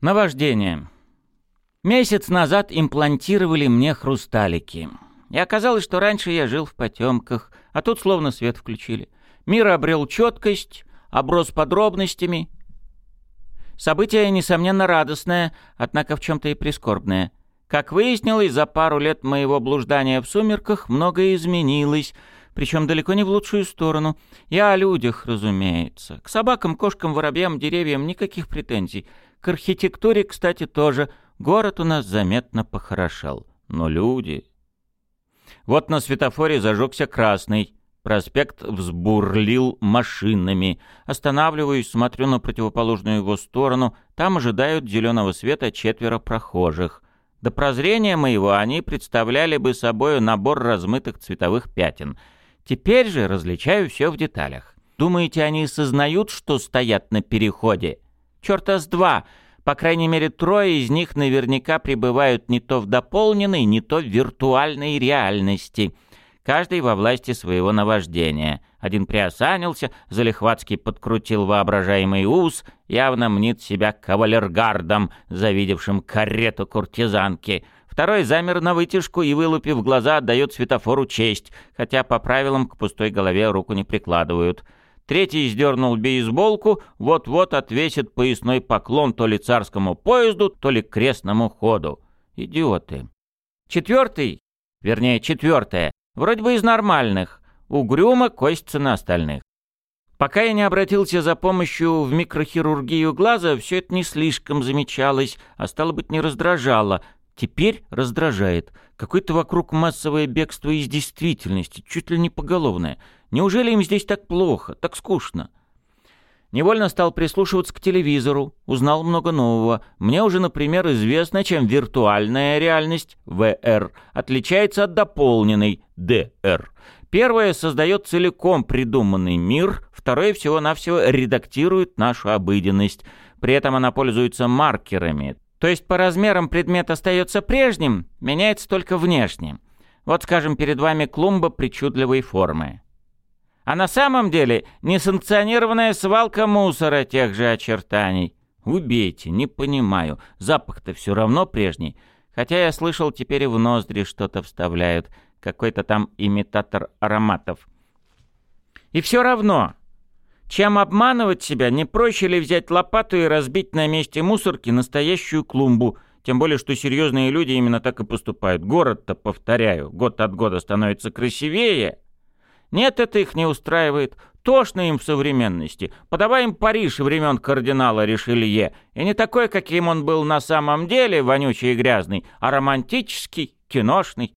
Наваждение. Месяц назад имплантировали мне хрусталики. И оказалось, что раньше я жил в потемках, а тут словно свет включили. Мир обрел четкость, оброс подробностями. Событие, несомненно, радостное, однако в чем-то и прискорбное. Как выяснилось, за пару лет моего блуждания в сумерках многое изменилось, причем далеко не в лучшую сторону. Я о людях, разумеется. К собакам, кошкам, воробьям, деревьям никаких претензий — к архитектуре, кстати, тоже. Город у нас заметно похорошел. Но люди... Вот на светофоре зажегся красный. Проспект взбурлил машинами. Останавливаюсь, смотрю на противоположную его сторону. Там ожидают зеленого света четверо прохожих. До прозрения моего они представляли бы собой набор размытых цветовых пятен. Теперь же различаю все в деталях. Думаете, они сознают, что стоят на переходе? Черта с два. По крайней мере, трое из них наверняка пребывают не то в дополненной, не то в виртуальной реальности. Каждый во власти своего наваждения. Один приосанился, залихватски подкрутил воображаемый ус, явно мнит себя кавалергардом, завидевшим карету куртизанки. Второй замер на вытяжку и, вылупив глаза, отдает светофору честь, хотя по правилам к пустой голове руку не прикладывают. Третий сдернул бейсболку, вот-вот отвесит поясной поклон то ли царскому поезду, то ли крестному ходу. Идиоты. Четвертый, вернее, четвертое, вроде бы из нормальных, угрюмо косится на остальных. Пока я не обратился за помощью в микрохирургию глаза, все это не слишком замечалось, а стало быть, не раздражало. Теперь раздражает. Какое-то вокруг массовое бегство из действительности, чуть ли не поголовное — Неужели им здесь так плохо, так скучно? Невольно стал прислушиваться к телевизору, узнал много нового. Мне уже, например, известно, чем виртуальная реальность, VR, отличается от дополненной, DR. Первое создает целиком придуманный мир, второе всего-навсего редактирует нашу обыденность. При этом она пользуется маркерами. То есть по размерам предмет остается прежним, меняется только внешне. Вот, скажем, перед вами клумба причудливой формы а на самом деле несанкционированная свалка мусора тех же очертаний. Убейте, не понимаю, запах-то все равно прежний. Хотя я слышал, теперь в ноздри что-то вставляют, какой-то там имитатор ароматов. И все равно, чем обманывать себя, не проще ли взять лопату и разбить на месте мусорки настоящую клумбу, тем более, что серьезные люди именно так и поступают. Город-то, повторяю, год от года становится красивее, нет, это их не устраивает. Тошно им в современности. Подавай им Париж времен кардинала Ришелье. И не такой, каким он был на самом деле, вонючий и грязный, а романтический, киношный.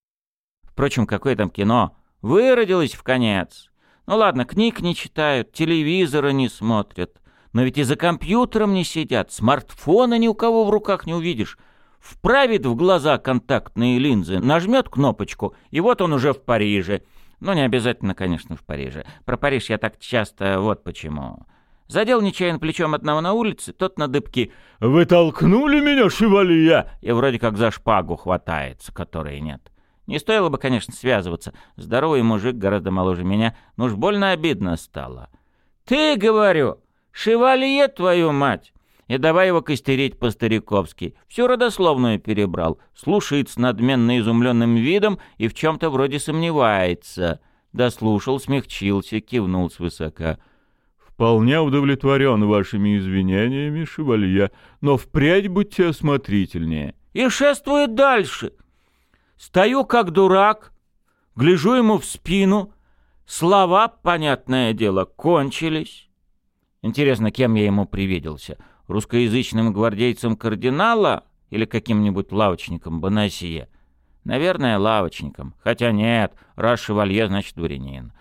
Впрочем, какое там кино? Выродилось в конец. Ну ладно, книг не читают, телевизора не смотрят. Но ведь и за компьютером не сидят, смартфона ни у кого в руках не увидишь. Вправит в глаза контактные линзы, нажмет кнопочку, и вот он уже в Париже. Ну, не обязательно, конечно, в Париже. Про Париж я так часто вот почему. Задел нечаянно плечом одного на улице, тот на дыбке «Вы толкнули меня, шевалье!» и вроде как за шпагу хватается, которой нет. Не стоило бы, конечно, связываться. Здоровый мужик, гораздо моложе меня, но уж больно обидно стало. «Ты, говорю, шевалье, твою мать!» И давай его костерить по-стариковски. Всю родословную перебрал. Слушает с надменно изумленным видом и в чем-то вроде сомневается. Дослушал, смягчился, кивнул свысока. «Вполне удовлетворен вашими извинениями, шевалье, но впредь будьте осмотрительнее». И шествует дальше. Стою как дурак, гляжу ему в спину. Слова, понятное дело, кончились. Интересно, кем я ему привиделся? — русскоязычным гвардейцем кардинала или каким-нибудь лавочником Бонасье? Наверное, лавочником. Хотя нет, раз шевалье, значит дворянин.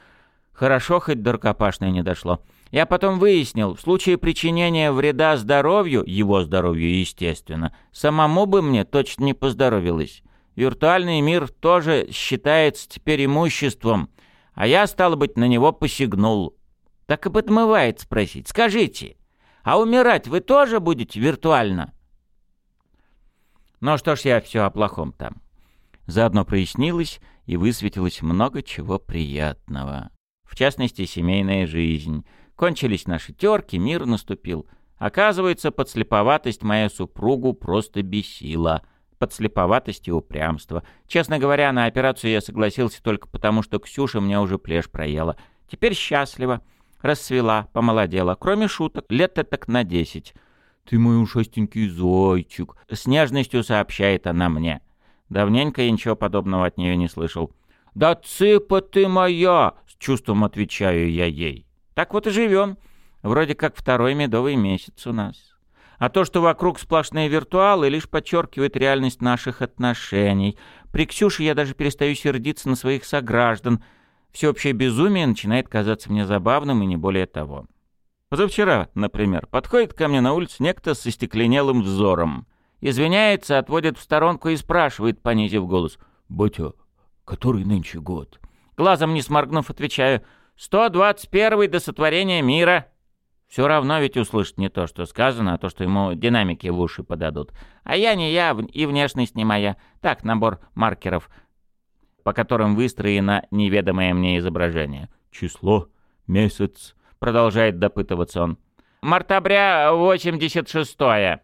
Хорошо, хоть до рукопашной не дошло. Я потом выяснил, в случае причинения вреда здоровью, его здоровью, естественно, самому бы мне точно не поздоровилось. Виртуальный мир тоже считается теперь имуществом, а я, стало быть, на него посягнул. Так и подмывает спросить. Скажите, а умирать вы тоже будете виртуально? Ну что ж я все о плохом там. Заодно прояснилось и высветилось много чего приятного. В частности, семейная жизнь. Кончились наши терки, мир наступил. Оказывается, подслеповатость моя супругу просто бесила. Подслеповатость и упрямство. Честно говоря, на операцию я согласился только потому, что Ксюша мне уже плешь проела. Теперь счастлива. Расцвела, помолодела. Кроме шуток, лет так на десять. «Ты мой ушастенький зайчик», — с нежностью сообщает она мне. Давненько я ничего подобного от нее не слышал. «Да цыпа ты моя!» — с чувством отвечаю я ей. «Так вот и живем. Вроде как второй медовый месяц у нас. А то, что вокруг сплошные виртуалы, лишь подчеркивает реальность наших отношений. При Ксюше я даже перестаю сердиться на своих сограждан. Всеобщее безумие начинает казаться мне забавным и не более того. Позавчера, например, подходит ко мне на улице некто со стекленелым взором. Извиняется, отводит в сторонку и спрашивает, понизив голос. «Батя, который нынче год?» Глазом не сморгнув, отвечаю. «Сто двадцать первый до сотворения мира». Все равно ведь услышит не то, что сказано, а то, что ему динамики в уши подадут. А я не я, и внешность не моя. Так, набор маркеров, по которым выстроено неведомое мне изображение. «Число, месяц», — продолжает допытываться он. «Мартабря 86-е».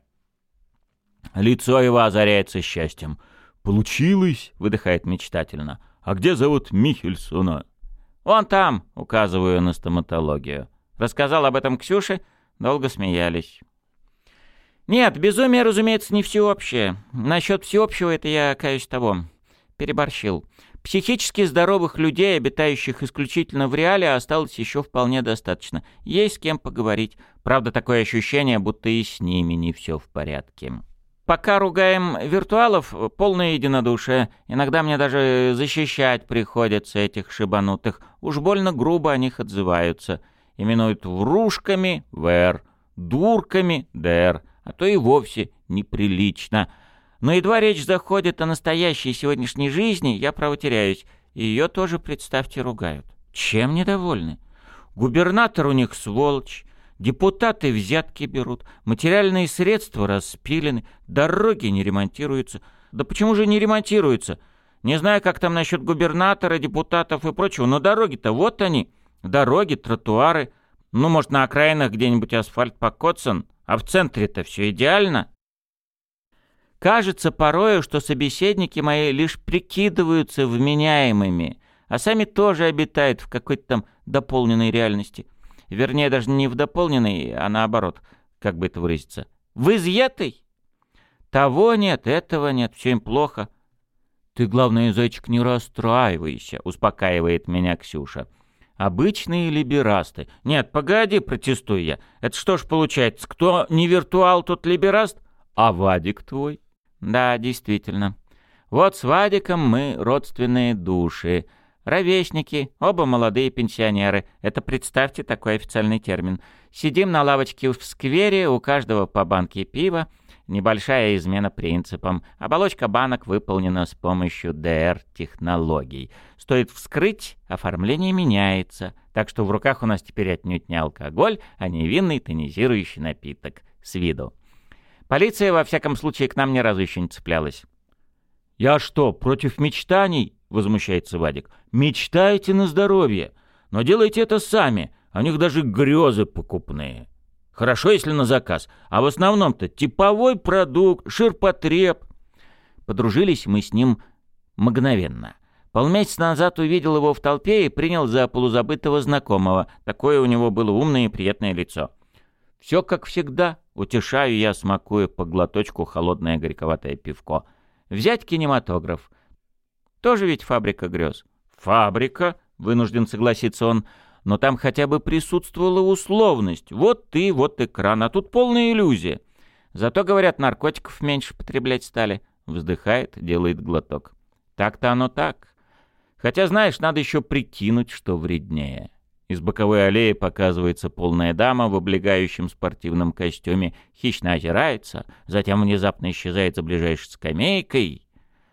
Лицо его озаряется счастьем. «Получилось!» — выдыхает мечтательно. «А где зовут Михельсона?» «Он там!» — указываю на стоматологию. Рассказал об этом Ксюше, долго смеялись. Нет, безумие, разумеется, не всеобщее. Насчет всеобщего это я, каюсь того, переборщил. Психически здоровых людей, обитающих исключительно в реале, осталось еще вполне достаточно. Есть с кем поговорить. Правда, такое ощущение, будто и с ними не все в порядке. Пока ругаем виртуалов, полное единодушие. Иногда мне даже защищать приходится этих шибанутых. Уж больно грубо о них отзываются именуют врушками — ВР, дурками — ДР, а то и вовсе неприлично. Но едва речь заходит о настоящей сегодняшней жизни, я право теряюсь. Ее тоже, представьте, ругают. Чем недовольны? Губернатор у них сволочь, депутаты взятки берут, материальные средства распилены, дороги не ремонтируются. Да почему же не ремонтируются? Не знаю, как там насчет губернатора, депутатов и прочего, но дороги-то вот они — Дороги, тротуары. Ну, может, на окраинах где-нибудь асфальт покоцан, а в центре-то все идеально. Кажется порою, что собеседники мои лишь прикидываются вменяемыми, а сами тоже обитают в какой-то там дополненной реальности. Вернее, даже не в дополненной, а наоборот, как бы это выразиться. В изъятой? Того нет, этого нет, все им плохо. Ты, главное, зайчик, не расстраивайся, успокаивает меня Ксюша. Обычные либерасты. Нет, погоди, протестую я. Это что ж получается, кто не виртуал, тот либераст? А Вадик твой? Да, действительно. Вот с Вадиком мы родственные души. Ровесники, оба молодые пенсионеры. Это представьте такой официальный термин. Сидим на лавочке в сквере, у каждого по банке пива. Небольшая измена принципам. Оболочка банок выполнена с помощью ДР-технологий. Стоит вскрыть, оформление меняется. Так что в руках у нас теперь отнюдь не алкоголь, а невинный тонизирующий напиток. С виду. Полиция, во всяком случае, к нам ни разу еще не цеплялась. «Я что, против мечтаний?» — возмущается Вадик. «Мечтайте на здоровье, но делайте это сами, а у них даже грезы покупные». Хорошо, если на заказ. А в основном-то типовой продукт, ширпотреб. Подружились мы с ним мгновенно. Полмесяца назад увидел его в толпе и принял за полузабытого знакомого. Такое у него было умное и приятное лицо. Все как всегда. Утешаю я, смакуя по глоточку холодное горьковатое пивко. Взять кинематограф. Тоже ведь фабрика грез. Фабрика, вынужден согласиться он, — но там хотя бы присутствовала условность. Вот ты, вот экран, а тут полная иллюзия. Зато, говорят, наркотиков меньше потреблять стали. Вздыхает, делает глоток. Так-то оно так. Хотя, знаешь, надо еще прикинуть, что вреднее. Из боковой аллеи показывается полная дама в облегающем спортивном костюме, хищно озирается, затем внезапно исчезает за ближайшей скамейкой.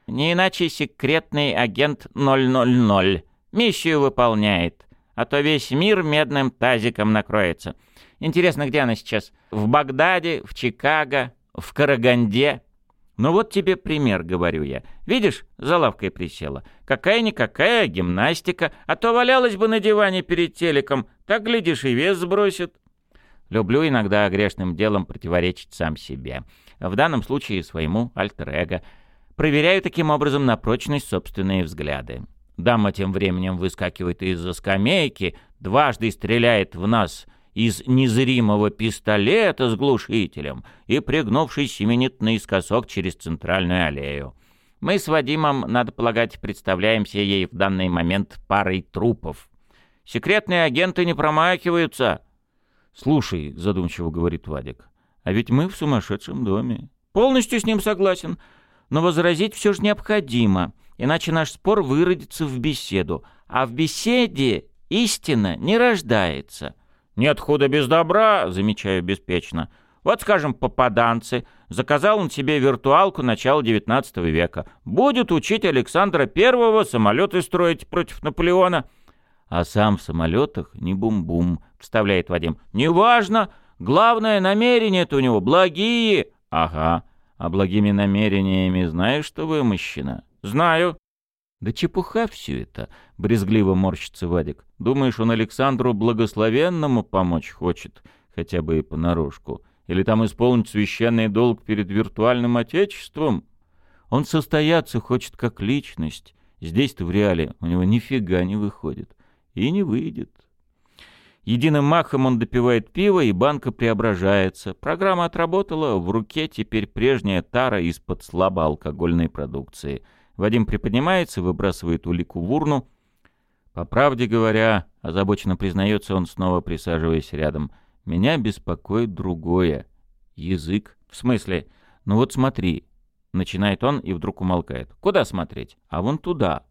Не иначе секретный агент 000 миссию выполняет а то весь мир медным тазиком накроется. Интересно, где она сейчас? В Багдаде, в Чикаго, в Караганде? Ну вот тебе пример, говорю я. Видишь, за лавкой присела. Какая-никакая гимнастика, а то валялась бы на диване перед телеком, так, глядишь, и вес сбросит. Люблю иногда грешным делом противоречить сам себе. В данном случае своему альтер-эго. Проверяю таким образом на прочность собственные взгляды. Дама тем временем выскакивает из-за скамейки, дважды стреляет в нас из незримого пистолета с глушителем и, пригнувшись, семенит наискосок через центральную аллею. Мы с Вадимом, надо полагать, представляемся ей в данный момент парой трупов. Секретные агенты не промахиваются. «Слушай», — задумчиво говорит Вадик, — «а ведь мы в сумасшедшем доме». «Полностью с ним согласен. Но возразить все же необходимо, иначе наш спор выродится в беседу. А в беседе истина не рождается». «Нет худа без добра», — замечаю беспечно. Вот, скажем, попаданцы. Заказал он себе виртуалку начала XIX века. Будет учить Александра Первого самолеты строить против Наполеона. А сам в самолетах не бум-бум, вставляет Вадим. Неважно. Главное, намерения-то у него благие. Ага. А благими намерениями знаешь, что вымощено? Знаю. Да чепуха все это, брезгливо морщится Вадик. Думаешь, он Александру Благословенному помочь хочет, хотя бы и понарошку? Или там исполнить священный долг перед виртуальным отечеством? Он состояться хочет как личность. Здесь-то в реале у него нифига не выходит. И не выйдет. Единым махом он допивает пиво, и банка преображается. Программа отработала, в руке теперь прежняя тара из-под слабоалкогольной продукции. Вадим приподнимается, выбрасывает улику в урну. По правде говоря, озабоченно признается он, снова присаживаясь рядом — меня беспокоит другое. Язык. В смысле? Ну вот смотри. Начинает он и вдруг умолкает. Куда смотреть? А вон туда.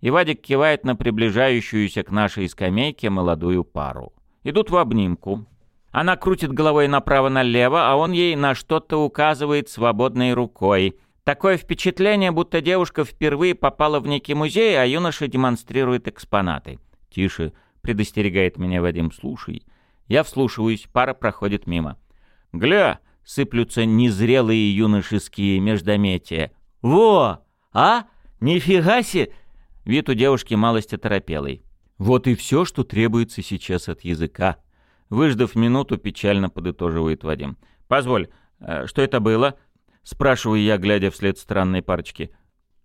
И Вадик кивает на приближающуюся к нашей скамейке молодую пару. Идут в обнимку. Она крутит головой направо-налево, а он ей на что-то указывает свободной рукой. Такое впечатление, будто девушка впервые попала в некий музей, а юноша демонстрирует экспонаты. «Тише», — предостерегает меня Вадим, — «слушай». Я вслушиваюсь, пара проходит мимо. «Гля!» — сыплются незрелые юношеские междометия. «Во! А? Нифига себе!» Вид у девушки малость оторопелый. Вот и все, что требуется сейчас от языка. Выждав минуту, печально подытоживает Вадим. «Позволь, э, что это было?» Спрашиваю я, глядя вслед странной парочки.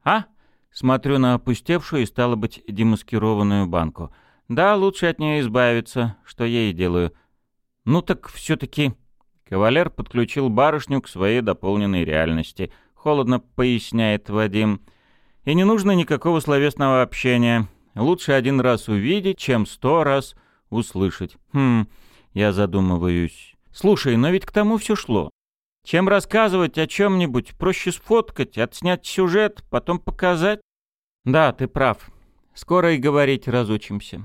«А?» Смотрю на опустевшую и, стало быть, демаскированную банку. Да, лучше от нее избавиться, что я и делаю. Ну так все-таки... Кавалер подключил барышню к своей дополненной реальности. Холодно поясняет Вадим. И не нужно никакого словесного общения. Лучше один раз увидеть, чем сто раз услышать. Хм, я задумываюсь. Слушай, но ведь к тому все шло. Чем рассказывать о чем-нибудь, проще сфоткать, отснять сюжет, потом показать. Да, ты прав. Скоро и говорить разучимся.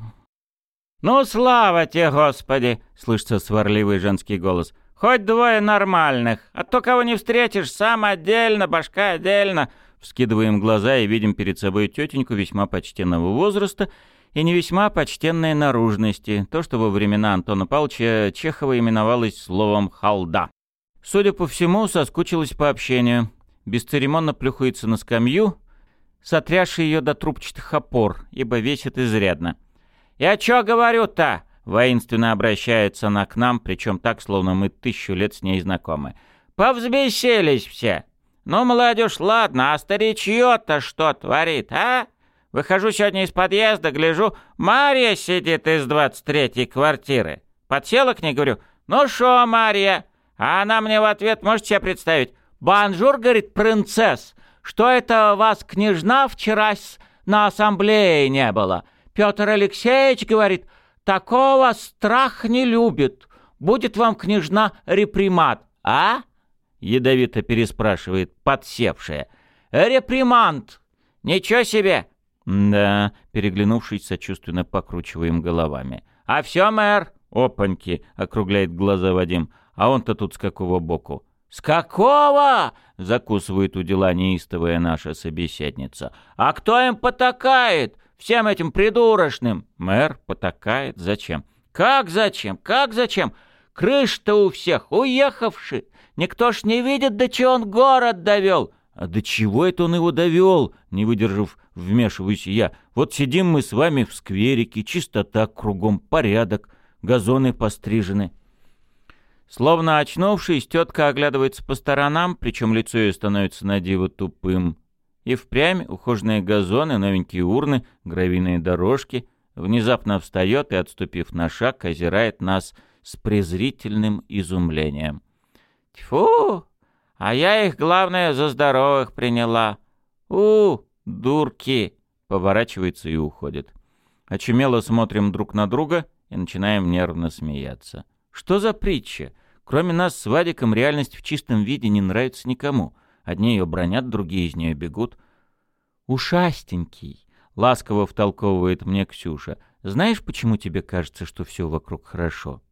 «Ну, слава тебе, Господи!» — слышится сварливый женский голос. «Хоть двое нормальных, а то кого не встретишь, сам отдельно, башка отдельно». Вскидываем глаза и видим перед собой тетеньку весьма почтенного возраста и не весьма почтенной наружности, то, что во времена Антона Павловича Чехова именовалось словом «халда». Судя по всему, соскучилась по общению. Бесцеремонно плюхается на скамью, сотрясший ее до трубчатых опор, ибо весит изрядно. «Я чё говорю-то?» — воинственно обращается она к нам, причем так, словно мы тысячу лет с ней знакомы. «Повзбесились все! Ну, молодежь, ладно, а старичье-то что творит, а?» Выхожу сегодня из подъезда, гляжу, Мария сидит из двадцать третьей квартиры. Подсела к ней, говорю, «Ну шо, Мария?» А она мне в ответ, можете себе представить, «Бонжур, — говорит, — princesse, что это вас, княжна, вчера на ассамблее не было? Петр Алексеевич говорит, такого страх не любит. Будет вам, княжна, репримант, а? Ядовито переспрашивает подсевшая. Репримант! Ничего себе! Да, переглянувшись, сочувственно покручиваем головами. А все, мэр? Опаньки, округляет глаза Вадим. А он-то тут с какого боку? «С какого?» — закусывает у дела неистовая наша собеседница. «А кто им потакает? Всем этим придурочным?» Мэр потакает. Зачем? «Как зачем? Как зачем? Крыш-то у всех уехавший. Никто ж не видит, до чего он город довел». «А до чего это он его довел?» Не выдержав, вмешиваюсь я. «Вот сидим мы с вами в скверике, чистота кругом, порядок, газоны пострижены». Словно очнувшись, тетка оглядывается по сторонам, причем лицо ее становится на диво тупым. И впрямь ухоженные газоны, новенькие урны, гравийные дорожки. Внезапно встает и, отступив на шаг, озирает нас с презрительным изумлением. «Тьфу! А я их, главное, за здоровых приняла. У, дурки!» Поворачивается и уходит. Очумело смотрим друг на друга и начинаем нервно смеяться. Что за притча? Кроме нас с Вадиком реальность в чистом виде не нравится никому. Одни ее бронят, другие из нее бегут. «Ушастенький», — ласково втолковывает мне Ксюша. «Знаешь, почему тебе кажется, что все вокруг хорошо?»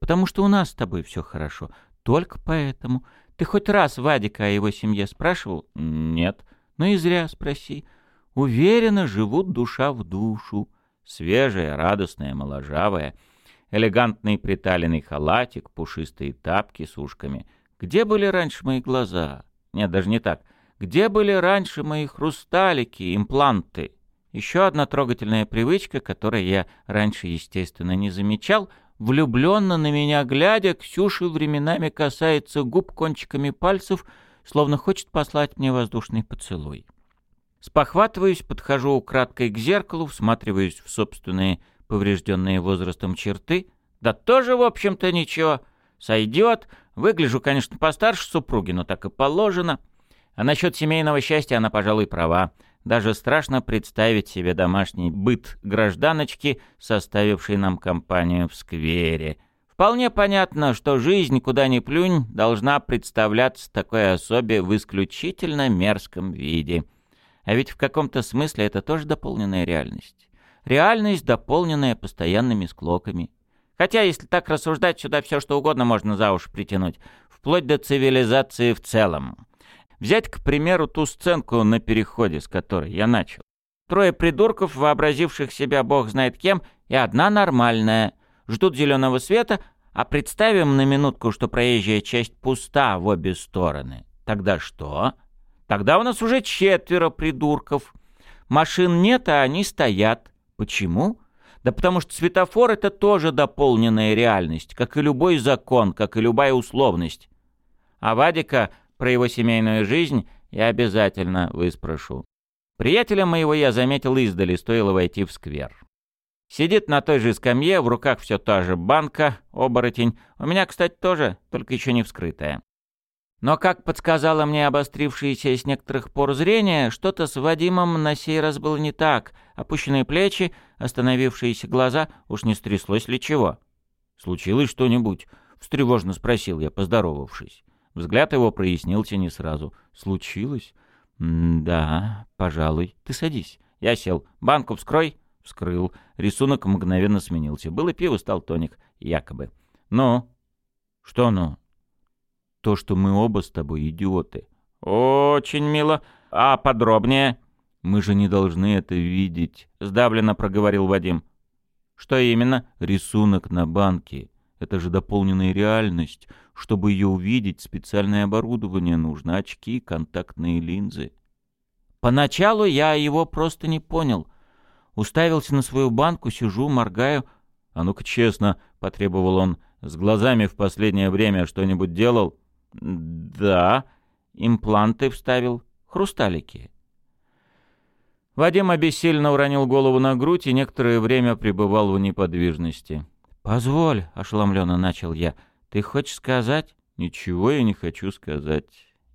«Потому что у нас с тобой все хорошо. Только поэтому. Ты хоть раз Вадика о его семье спрашивал?» «Нет». «Ну и зря спроси. Уверенно живут душа в душу. Свежая, радостная, моложавая» элегантный приталенный халатик, пушистые тапки с ушками. Где были раньше мои глаза? Нет, даже не так. Где были раньше мои хрусталики, импланты? Еще одна трогательная привычка, которой я раньше, естественно, не замечал, влюбленно на меня глядя, Ксюша временами касается губ кончиками пальцев, словно хочет послать мне воздушный поцелуй. Спохватываюсь, подхожу украдкой к зеркалу, всматриваюсь в собственные поврежденные возрастом черты. Да тоже, в общем-то, ничего. Сойдет. Выгляжу, конечно, постарше супруги, но так и положено. А насчет семейного счастья она, пожалуй, права. Даже страшно представить себе домашний быт гражданочки, составившей нам компанию в сквере. Вполне понятно, что жизнь, куда ни плюнь, должна представляться такой особе в исключительно мерзком виде. А ведь в каком-то смысле это тоже дополненная реальность. Реальность, дополненная постоянными склоками. Хотя, если так рассуждать, сюда все что угодно можно за уши притянуть, вплоть до цивилизации в целом. Взять, к примеру, ту сценку на переходе, с которой я начал. Трое придурков, вообразивших себя бог знает кем, и одна нормальная. Ждут зеленого света, а представим на минутку, что проезжая часть пуста в обе стороны. Тогда что? Тогда у нас уже четверо придурков. Машин нет, а они стоят. Почему? Да потому что светофор — это тоже дополненная реальность, как и любой закон, как и любая условность. А Вадика про его семейную жизнь я обязательно выспрошу. Приятеля моего я заметил издали, стоило войти в сквер. Сидит на той же скамье, в руках все та же банка, оборотень. У меня, кстати, тоже, только еще не вскрытая. Но, как подсказало мне обострившееся с некоторых пор зрение, что-то с Вадимом на сей раз было не так. Опущенные плечи, остановившиеся глаза, уж не стряслось ли чего. «Случилось что-нибудь?» — встревожно спросил я, поздоровавшись. Взгляд его прояснился не сразу. «Случилось?» «Да, пожалуй. Ты садись». Я сел. «Банку вскрой?» Вскрыл. Рисунок мгновенно сменился. Было пиво, стал тоник. Якобы. «Ну?» «Что «ну»?» То, что мы оба с тобой идиоты. Очень мило. А подробнее? Мы же не должны это видеть, сдавленно проговорил Вадим. Что именно? Рисунок на банке. Это же дополненная реальность. Чтобы ее увидеть, специальное оборудование нужно. Очки, контактные линзы. Поначалу я его просто не понял. Уставился на свою банку, сижу, моргаю. «А ну-ка честно», — потребовал он, — «с глазами в последнее время что-нибудь делал?» «Да, импланты вставил, хрусталики». Вадим обессильно уронил голову на грудь и некоторое время пребывал в неподвижности. «Позволь», — ошеломленно начал я, — «ты хочешь сказать?» «Ничего я не хочу сказать.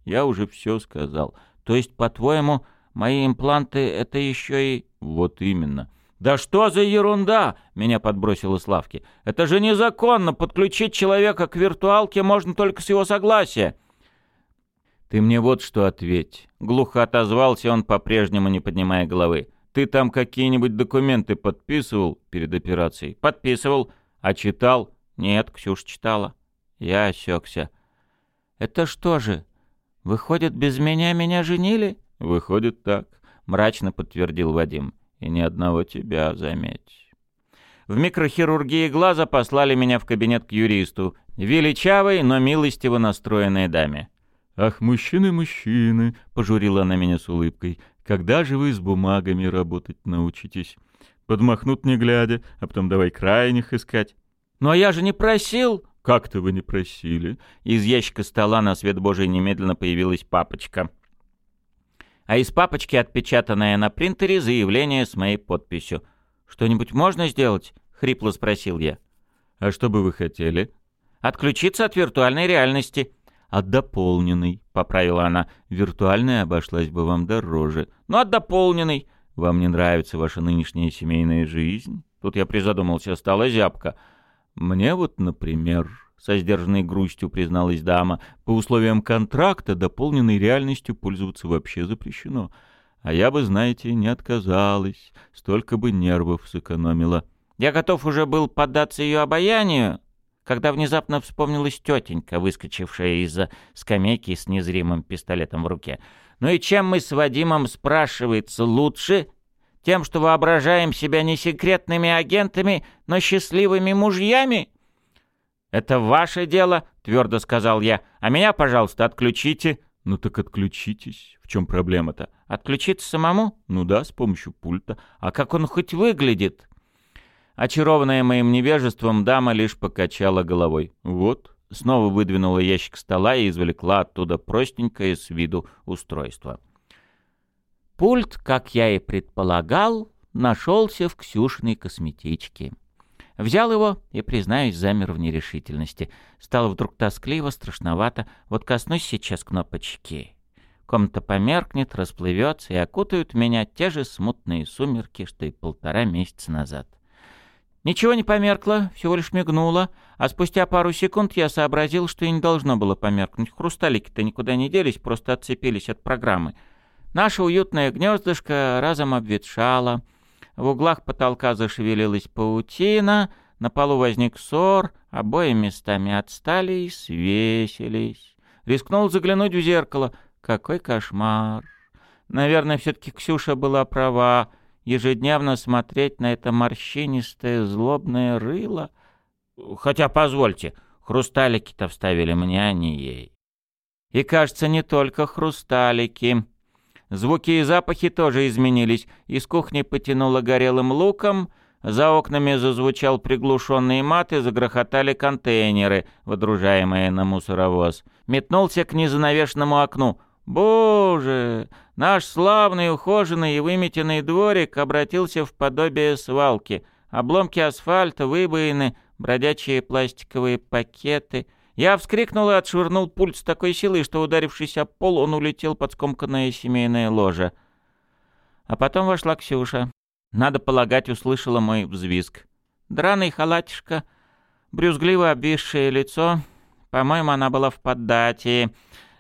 Я уже все сказал. То есть, по-твоему, мои импланты — это еще и...» «Вот именно». «Да что за ерунда!» — меня подбросило Славки. «Это же незаконно! Подключить человека к виртуалке можно только с его согласия!» «Ты мне вот что ответь!» — глухо отозвался он, по-прежнему не поднимая головы. «Ты там какие-нибудь документы подписывал перед операцией?» «Подписывал. А читал?» «Нет, Ксюша читала». Я осекся. «Это что же? Выходит, без меня меня женили?» «Выходит так», — мрачно подтвердил Вадим. И ни одного тебя, заметь. В микрохирургии глаза послали меня в кабинет к юристу, величавой, но милостиво настроенной даме. «Ах, мужчины, мужчины!» — пожурила она меня с улыбкой. «Когда же вы с бумагами работать научитесь? Подмахнут не глядя, а потом давай крайних искать». «Но я же не просил!» «Как-то вы не просили». Из ящика стола на свет Божий немедленно появилась папочка. А из папочки отпечатанное на принтере заявление с моей подписью. «Что-нибудь можно сделать?» — хрипло спросил я. «А что бы вы хотели?» «Отключиться от виртуальной реальности». «От дополненной», — поправила она. «Виртуальная обошлась бы вам дороже». «Ну, от дополненной». «Вам не нравится ваша нынешняя семейная жизнь?» Тут я призадумался, стала зябка. «Мне вот, например...» — со сдержанной грустью призналась дама. «По условиям контракта дополненной реальностью пользоваться вообще запрещено. А я бы, знаете, не отказалась. Столько бы нервов сэкономила». Я готов уже был поддаться ее обаянию, когда внезапно вспомнилась тетенька, выскочившая из-за скамейки с незримым пистолетом в руке. «Ну и чем мы с Вадимом, спрашивается, лучше?» Тем, что воображаем себя не секретными агентами, но счастливыми мужьями?» «Это ваше дело», — твердо сказал я. «А меня, пожалуйста, отключите». «Ну так отключитесь. В чем проблема-то?» «Отключиться самому?» «Ну да, с помощью пульта. А как он хоть выглядит?» Очарованная моим невежеством, дама лишь покачала головой. «Вот». Снова выдвинула ящик стола и извлекла оттуда простенькое с виду устройство. Пульт, как я и предполагал, нашелся в Ксюшной косметичке. Взял его и, признаюсь, замер в нерешительности. Стало вдруг тоскливо, страшновато. Вот коснусь сейчас кнопочки. Комната померкнет, расплывется и окутают меня те же смутные сумерки, что и полтора месяца назад. Ничего не померкло, всего лишь мигнуло, а спустя пару секунд я сообразил, что и не должно было померкнуть. Хрусталики-то никуда не делись, просто отцепились от программы — Наше уютное гнездышко разом обветшало, в углах потолка зашевелилась паутина, на полу возник ссор, обои местами отстали и свесились. Рискнул заглянуть в зеркало. Какой кошмар! Наверное, все-таки Ксюша была права. Ежедневно смотреть на это морщинистое злобное рыло. Хотя, позвольте, хрусталики-то вставили мне, а не ей. И, кажется, не только хрусталики. Звуки и запахи тоже изменились. Из кухни потянуло горелым луком, за окнами зазвучал приглушенный мат и загрохотали контейнеры, водружаемые на мусоровоз. Метнулся к незанавешенному окну. «Боже! Наш славный, ухоженный и выметенный дворик обратился в подобие свалки. Обломки асфальта, выбоины, бродячие пластиковые пакеты — я вскрикнул и отшвырнул пульт с такой силой, что, ударившись об пол, он улетел под скомканное семейное ложе. А потом вошла Ксюша. Надо полагать, услышала мой взвизг. Драный халатишка, брюзгливо обвисшее лицо. По-моему, она была в поддате.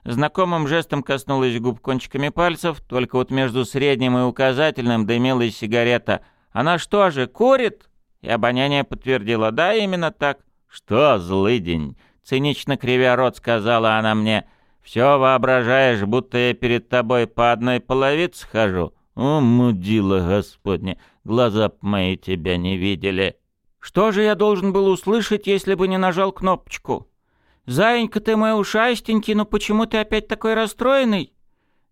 Знакомым жестом коснулась губ кончиками пальцев, только вот между средним и указательным дымилась сигарета. «Она что же, курит?» И обоняние подтвердило. «Да, именно так». «Что, злый день?» Цинично кривя рот сказала она мне, «Все воображаешь, будто я перед тобой по одной половице хожу? О, мудила господня, глаза б мои тебя не видели». «Что же я должен был услышать, если бы не нажал кнопочку?» «Заинька ты мой ушастенький, но почему ты опять такой расстроенный?»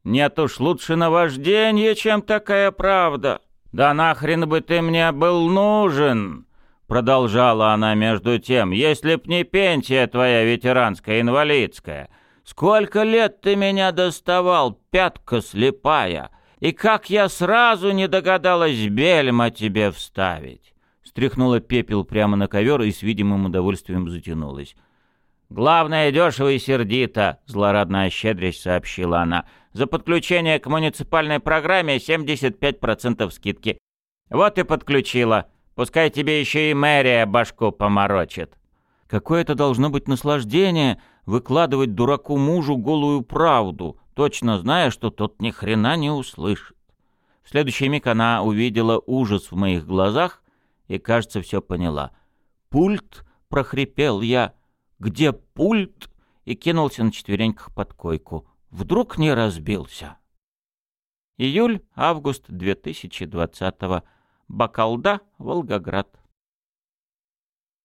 «Нет уж, лучше наваждение, чем такая правда. Да нахрен бы ты мне был нужен!» Продолжала она между тем, если б не пенсия твоя ветеранская, инвалидская. Сколько лет ты меня доставал, пятка слепая, и как я сразу не догадалась бельма тебе вставить. Стряхнула пепел прямо на ковер и с видимым удовольствием затянулась. «Главное, дешево и сердито», — злорадно ощедрясь сообщила она. «За подключение к муниципальной программе 75% скидки. Вот и подключила. Пускай тебе еще и мэрия башку поморочит. Какое это должно быть наслаждение выкладывать дураку мужу голую правду, точно зная, что тот ни хрена не услышит. В следующий миг она увидела ужас в моих глазах и, кажется, все поняла. «Пульт!» — прохрипел я. «Где пульт?» и кинулся на четвереньках под койку. Вдруг не разбился. Июль-август 2020 года. Бакалда, Волгоград.